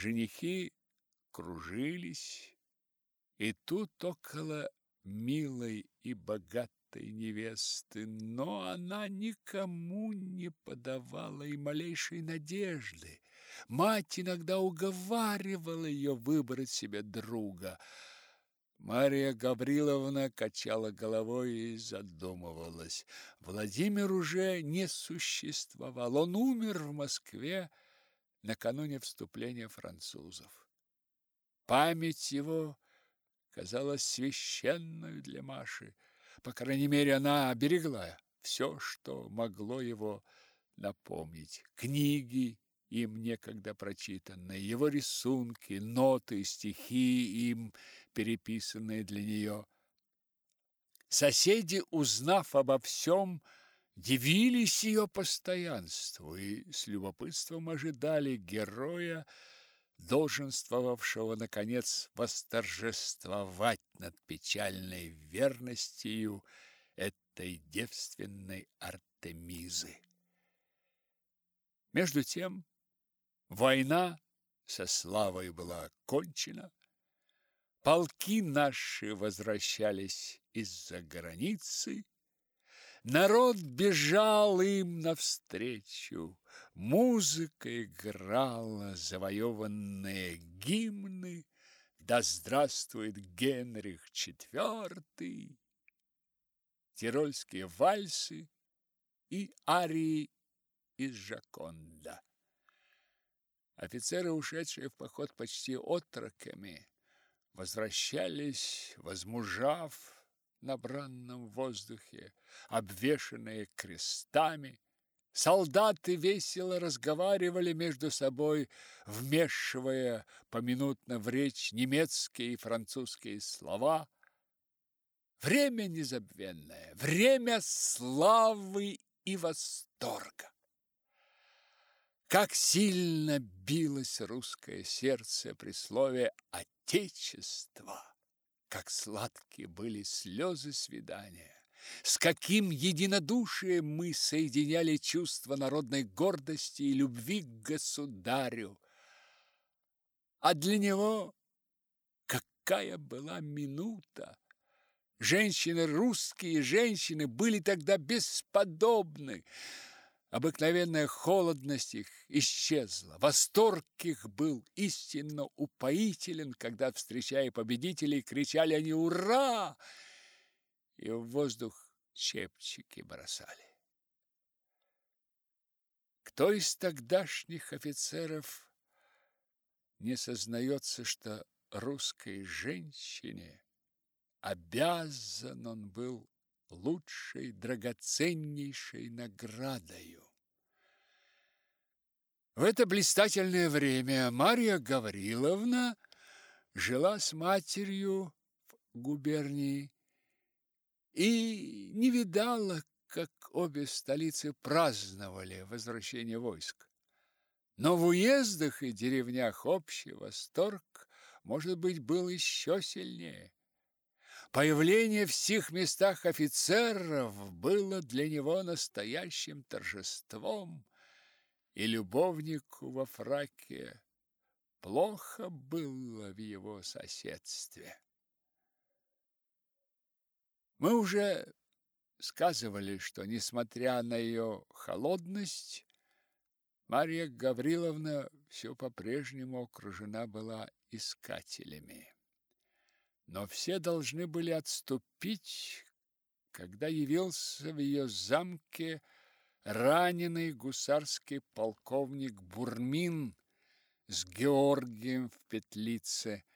Женихи кружились, и тут около милой и богатой невесты, но она никому не подавала и малейшей надежды. Мать иногда уговаривала ее выбрать себе друга. Мария Гавриловна качала головой и задумывалась. Владимир уже не существовал. Он умер в Москве накануне вступления французов. Память его казалась священной для Маши. По крайней мере, она оберегла все, что могло его напомнить. Книги, им некогда прочитанные, его рисунки, ноты, стихи, им переписанные для нее. Соседи, узнав обо всем, дивились ее постоянству и с любопытством ожидали героя, долженствовавшего, наконец, восторжествовать над печальной верностью этой девственной Артемизы. Между тем, война со славой была кончена, полки наши возвращались из-за границы, народ бежал им навстречу, Музыка играла завоеванные гимны «Да здравствует Генрих IV», тирольские вальсы и арии из Жаконда. Офицеры, ушедшие в поход почти отроками, возвращались, возмужав на бранном воздухе, обвешанные крестами, Солдаты весело разговаривали между собой, вмешивая поминутно в речь немецкие и французские слова. Время незабвенное, время славы и восторга. Как сильно билось русское сердце при слове «Отечество», как сладкие были слезы свидания. С каким единодушием мы соединяли чувство народной гордости и любви к государю. А для него какая была минута! Женщины, русские женщины, были тогда бесподобны. Обыкновенная холодность их исчезла. Восторг их был истинно упоителен, когда, встречая победителей, кричали они «Ура!» и в воздух чепчики бросали. Кто из тогдашних офицеров не сознается, что русской женщине обязан он был лучшей, драгоценнейшей наградою? В это блистательное время Марья Гавриловна жила с матерью в губернии и не видала, как обе столицы праздновали возвращение войск. Но в уездах и деревнях общий восторг, может быть, был еще сильнее. Появление в всех местах офицеров было для него настоящим торжеством, и любовнику во фраке плохо было в его соседстве. Мы уже сказывали, что, несмотря на ее холодность, Марья Гавриловна все по-прежнему окружена была искателями. Но все должны были отступить, когда явился в ее замке раненый гусарский полковник Бурмин с Георгием в петлице –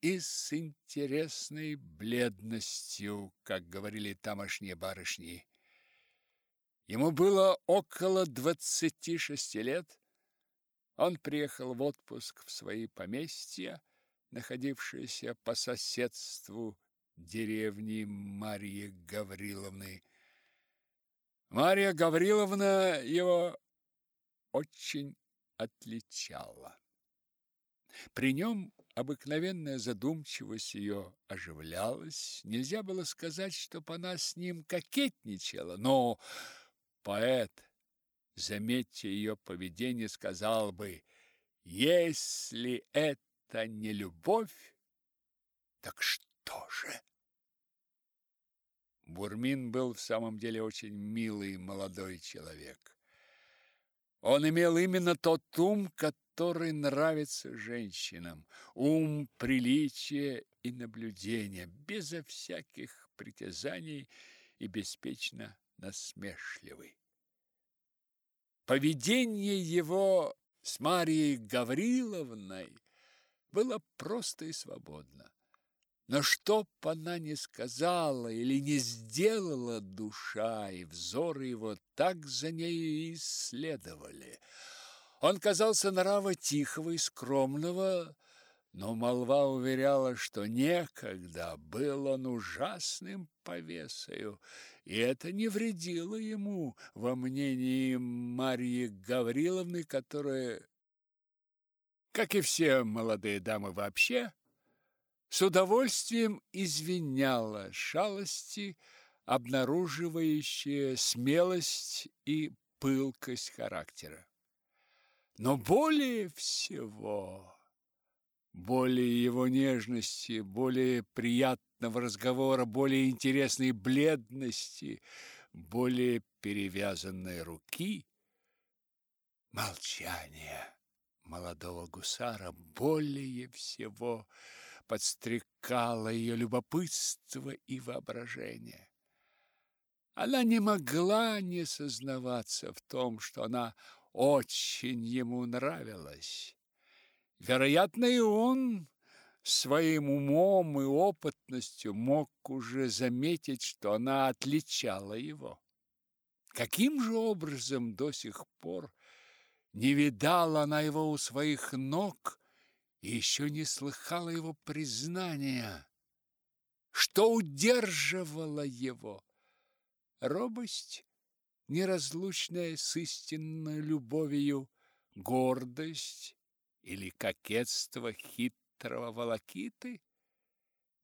и с интересной бледностью, как говорили тамошние барышни. Ему было около двадцати шести лет. Он приехал в отпуск в свои поместья, находившиеся по соседству деревни Марии Гавриловны. Мария Гавриловна его очень отличала. При нем обыкновенная задумчивость ее оживлялась. Нельзя было сказать, чтоб она с ним кокетничала, но поэт, заметьте ее поведение, сказал бы, Если это не любовь, так что же? Бурмин был в самом деле очень милый молодой человек. Он имел именно тот ум, который нравится женщинам. Ум, приличие и наблюдение, безо всяких притязаний и беспечно насмешливый. Поведение его с Марией Гавриловной было просто и свободно. Но что б она не сказала или не сделала душа, и взоры его так за нею и исследовали. Он казался нрава тихого и скромного, но молва уверяла, что некогда был он ужасным повесою, и это не вредило ему во мнении Марьи Гавриловны, которая, как и все молодые дамы вообще, с удовольствием извиняла шалости, обнаруживающие смелость и пылкость характера. Но более всего, более его нежности, более приятного разговора, более интересной бледности, более перевязанной руки, молчание молодого гусара более всего – подстрекало ее любопытство и воображение. Она не могла не сознаваться в том, что она очень ему нравилась. Вероятно, и он своим умом и опытностью мог уже заметить, что она отличала его. Каким же образом до сих пор не видала она его у своих ног и еще не слыхала его признания. Что удерживало его? Робость, неразлучная с истинной любовью, гордость или кокетство хитрого волокиты?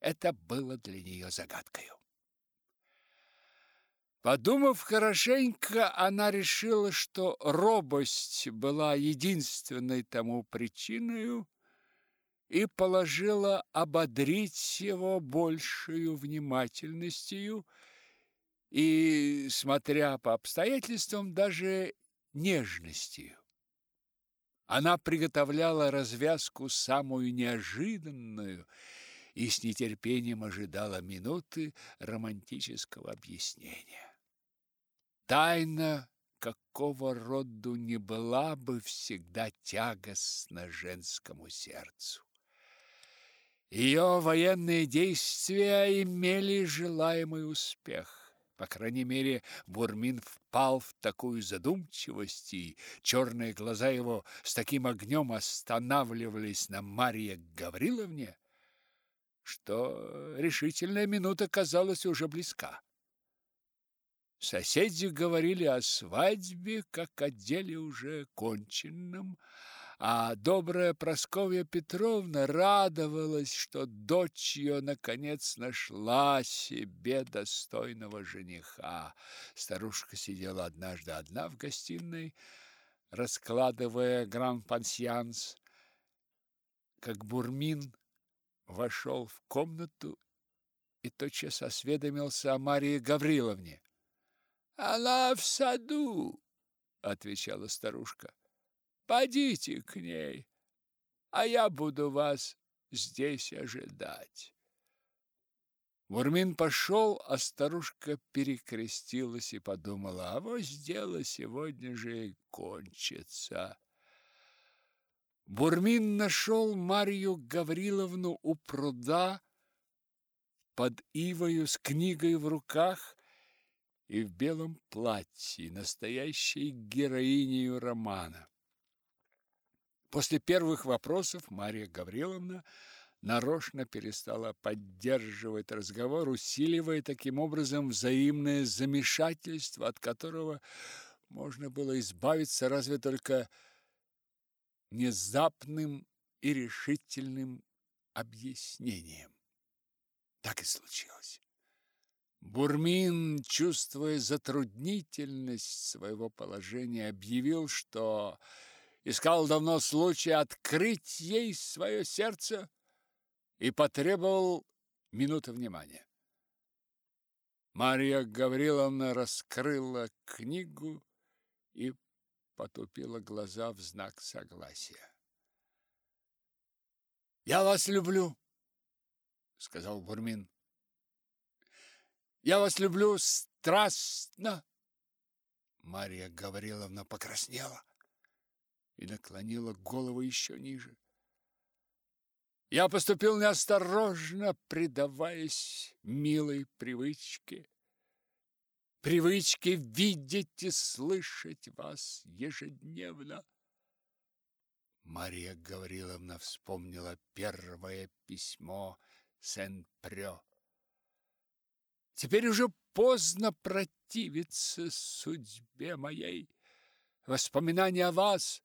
Это было для нее загадкой. Подумав хорошенько, она решила, что робость была единственной тому причиной, и положила ободрить его большую внимательностью и, смотря по обстоятельствам, даже нежностью. Она приготовляла развязку самую неожиданную и с нетерпением ожидала минуты романтического объяснения. Тайна какого роду не была бы всегда тягостна женскому сердцу. Ее военные действия имели желаемый успех. По крайней мере, Бурмин впал в такую задумчивость, и черные глаза его с таким огнем останавливались на Марье Гавриловне, что решительная минута казалась уже близка. Соседи говорили о свадьбе, как о деле уже конченном, а добрая Просковья Петровна радовалась, что дочь ее наконец нашла себе достойного жениха. Старушка сидела однажды одна в гостиной, раскладывая гран-пансьянс, как Бурмин вошел в комнату и тотчас осведомился о Марии Гавриловне. «Она в саду», — отвечала старушка. Пойдите к ней, а я буду вас здесь ожидать. Мурмин пошел, а старушка перекрестилась и подумала, а вот дело сегодня же и кончится. Бурмин нашел Марью Гавриловну у пруда под ивою с книгой в руках и в белом платье, настоящей героиней романа. После первых вопросов Мария Гавриловна нарочно перестала поддерживать разговор, усиливая таким образом взаимное замешательство, от которого можно было избавиться разве только внезапным и решительным объяснением. Так и случилось. Бурмин, чувствуя затруднительность своего положения, объявил, что искал давно случая открыть ей свое сердце и потребовал минуты внимания. Марья Гавриловна раскрыла книгу и потупила глаза в знак согласия. «Я вас люблю», — сказал Бурмин. «Я вас люблю страстно!» Марья Гавриловна покраснела и наклонила голову еще ниже. Я поступил неосторожно, предаваясь милой привычке. Привычке видеть и слышать вас ежедневно. Мария Гавриловна вспомнила первое письмо Сен-Прё. Теперь уже поздно противиться судьбе моей. Воспоминания о вас,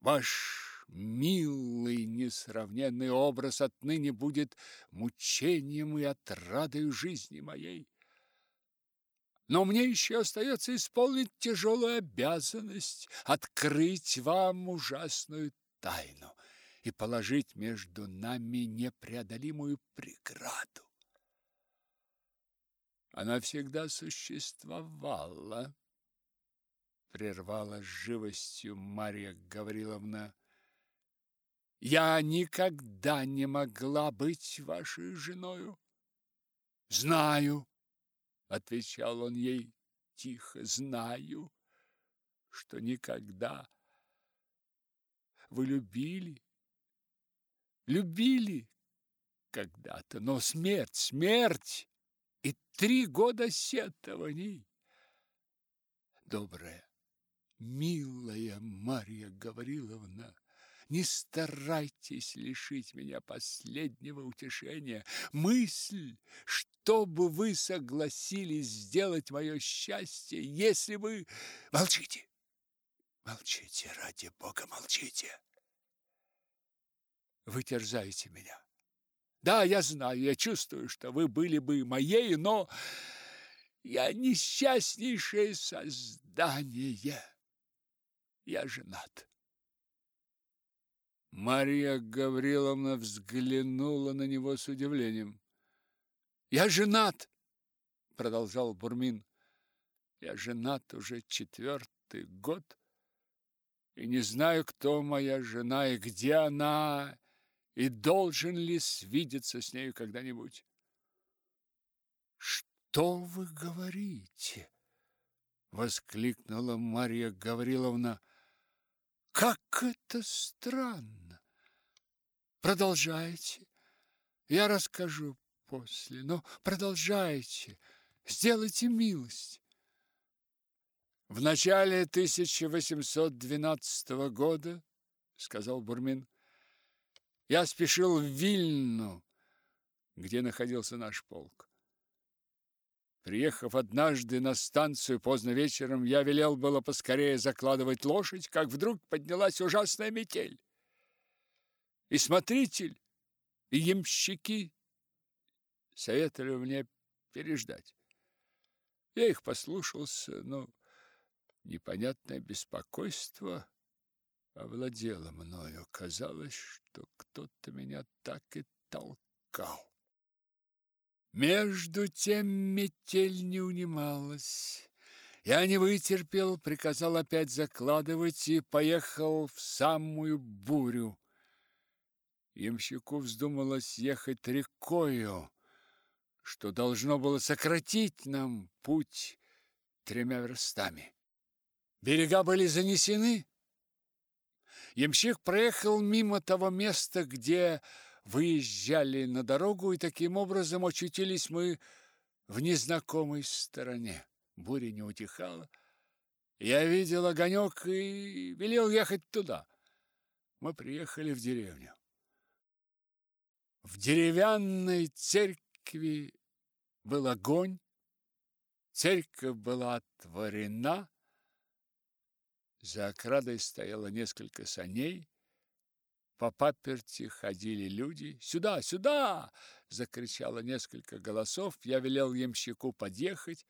ваш милый несравненный образ отныне будет мучением и отрадой жизни моей. Но мне еще остается исполнить тяжелую обязанность открыть вам ужасную тайну и положить между нами непреодолимую преграду. Она всегда существовала, прервала с живостью Марья Гавриловна. Я никогда не могла быть вашей женою. Знаю, отвечал он ей тихо, знаю, что никогда вы любили, любили когда-то, но смерть, смерть и три года сетований. Добрая, милая Марья Гавриловна, не старайтесь лишить меня последнего утешения. Мысль, чтобы вы согласились сделать мое счастье, если вы... Молчите! Молчите, ради Бога, молчите! Вы терзаете меня. Да, я знаю, я чувствую, что вы были бы моей, но я несчастнейшее создание. Я женат. Мария Гавриловна взглянула на него с удивлением. «Я женат!» — продолжал Бурмин. «Я женат уже четвертый год и не знаю, кто моя жена и где она, и должен ли свидеться с нею когда-нибудь». «Что вы говорите?» — воскликнула Марья Гавриловна. «Как это странно!» Продолжайте. Я расскажу после, но продолжайте. Сделайте милость. В начале 1812 года, сказал Бурмин, я спешил в Вильну, где находился наш полк. Приехав однажды на станцию поздно вечером, я велел было поскорее закладывать лошадь, как вдруг поднялась ужасная метель и смотритель, и ямщики советовали мне переждать. Я их послушался, но непонятное беспокойство овладело мною. Казалось, что кто-то меня так и толкал. Между тем метель не унималась. Я не вытерпел, приказал опять закладывать и поехал в самую бурю. Ямщику вздумалось ехать рекою, что должно было сократить нам путь тремя верстами. Берега были занесены. Ямщик проехал мимо того места, где выезжали на дорогу, и таким образом очутились мы в незнакомой стороне. Буря не утихала. Я видел огонек и велел ехать туда. Мы приехали в деревню. В деревянной церкви был огонь, церковь была отворена, за оградой стояло несколько саней, по паперти ходили люди. «Сюда, сюда!» – закричало несколько голосов. Я велел ямщику подъехать.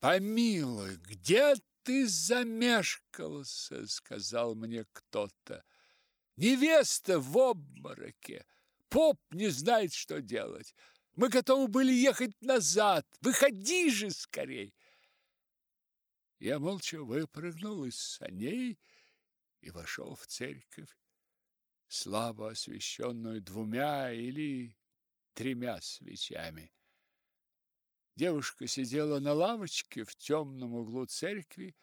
Помилуй, где ты замешкался, сказал мне кто-то. Невеста в обмороке. Поп не знает, что делать. Мы готовы были ехать назад. Выходи же скорей. Я молча выпрыгнул из саней и вошел в церковь, слабо освещенную двумя или тремя свечами. Девушка сидела на лавочке в темном углу церкви,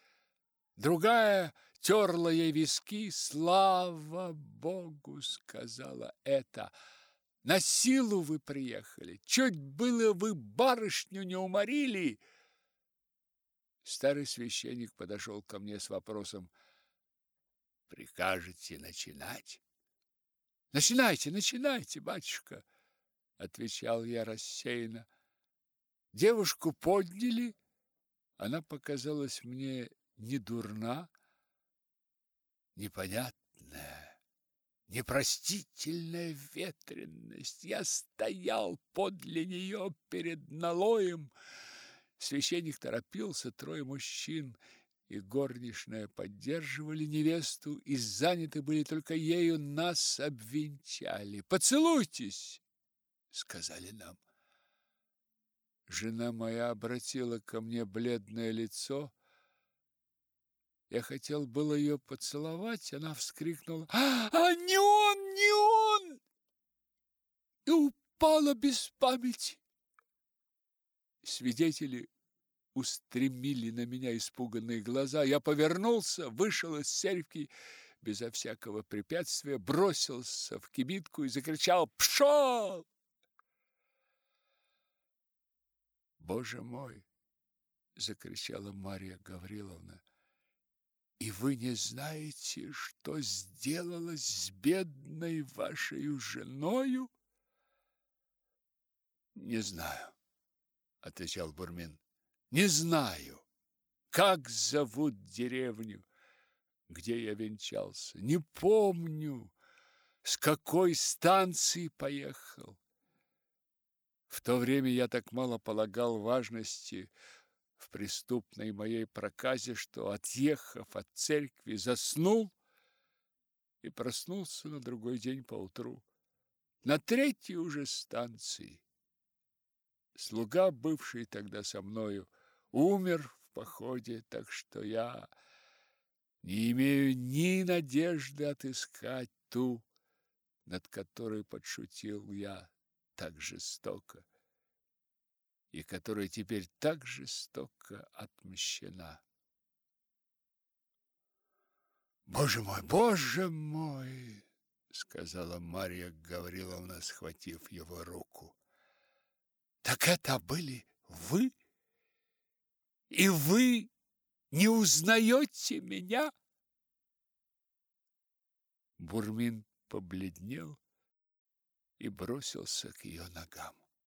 другая терла ей виски. «Слава Богу!» — сказала это. «На силу вы приехали! Чуть было вы барышню не уморили!» Старый священник подошел ко мне с вопросом. «Прикажете начинать?» «Начинайте, начинайте, батюшка!» — отвечал я рассеянно. Девушку подняли, она показалась мне не дурна, непонятная, непростительная ветренность. Я стоял подле нее перед налоем. Священник торопился, трое мужчин и горничная поддерживали невесту, и заняты были только ею, нас обвенчали. «Поцелуйтесь!» — сказали нам. Жена моя обратила ко мне бледное лицо. Я хотел было ее поцеловать, она вскрикнула «А, не он, не он!» и упала без памяти. Свидетели устремили на меня испуганные глаза. Я повернулся, вышел из церкви безо всякого препятствия, бросился в кибитку и закричал «Пшел!» Боже мой, закричала Мария Гавриловна. И вы не знаете, что сделалось с бедной вашей женою? Не знаю, отвечал Бурмин. Не знаю. Как зовут деревню, где я венчался? Не помню, с какой станции поехал. В то время я так мало полагал важности в преступной моей проказе, что, отъехав от церкви, заснул и проснулся на другой день поутру, на третьей уже станции. Слуга, бывший тогда со мною, умер в походе, так что я не имею ни надежды отыскать ту, над которой подшутил я так жестоко и которая теперь так жестоко отмщена. Боже мой, боже мой, сказала Марья Гавриловна, схватив его руку. Так это были вы? И вы не узнаете меня? Бурмин побледнел и бросился к ее ногам.